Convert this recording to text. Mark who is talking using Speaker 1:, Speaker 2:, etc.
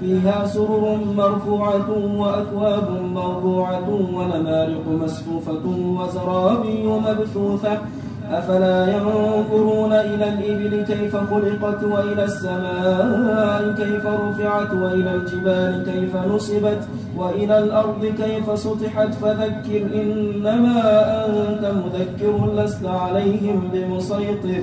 Speaker 1: فيها سرر مرفوعة وأكواب موضوعة ونمارق مسفوفة وزرابي مبثوثة. أفلا ينظرون إلى الإبل كيف خلقت وإلى السماء كيف رفعت وإلى الجبال كيف نصبت وإلى الأرض كيف سطحت. فذكر إنما أنت مذكر لست عليهم بمسيطر.